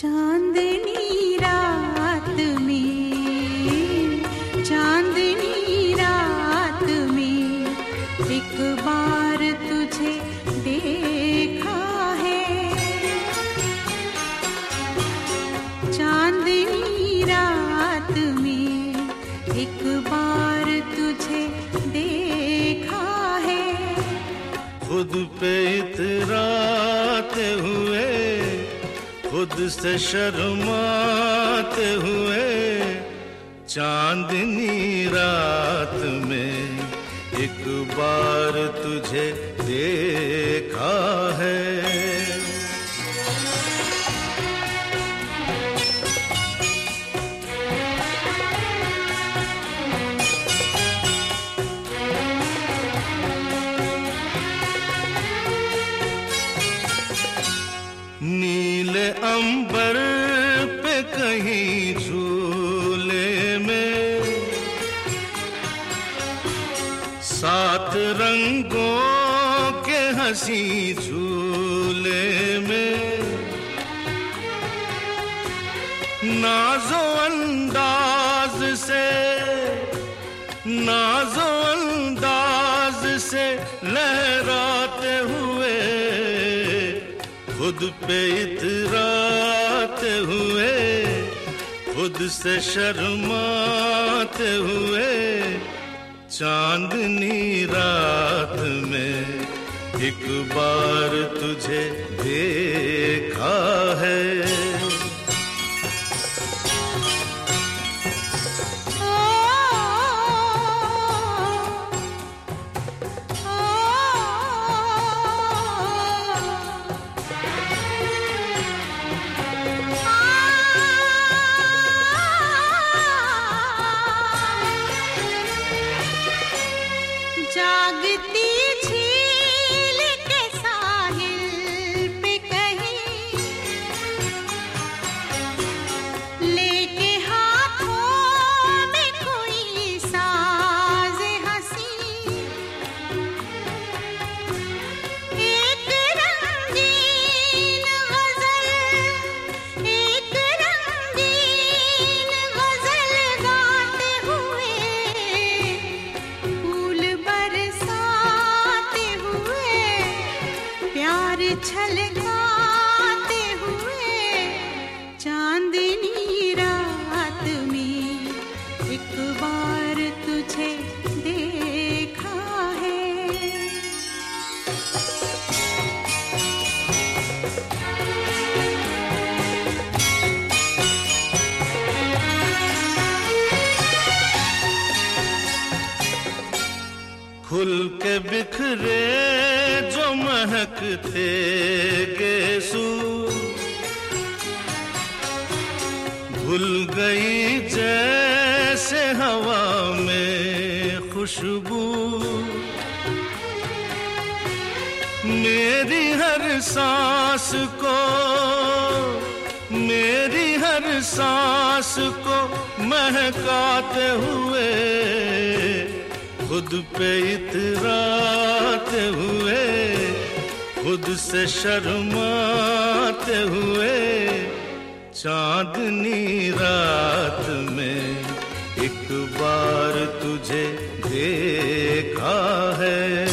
चांदनी रात में, चांदनी रात में एक बार तुझे देखा है। चांदनी रात में एक बार तुझे देखा है। खुद पे इतराते हुए खुद से शर्माते हुए चांदनी रात में एक बार तुझे देखा झूले में सात रंगों के हँसी झूले में नाजो अंदाज से, नाजो अंदाज से लहराते हुए, खुद पे इतराते हुए। खुद से शर्माते हुए चांदनी रात में एक बार तुझे देखा City. çelik खुल के बिखरे जो महकते गेसू भूल गई जैसे हवा में खुशबू। मेरी हर सांस को, मेरी हर सांस को महकाते हुए खुद पे इतराते हुए, खुद से शर्माते हुए। चांदनी रात में एक बार तुझे देखा है।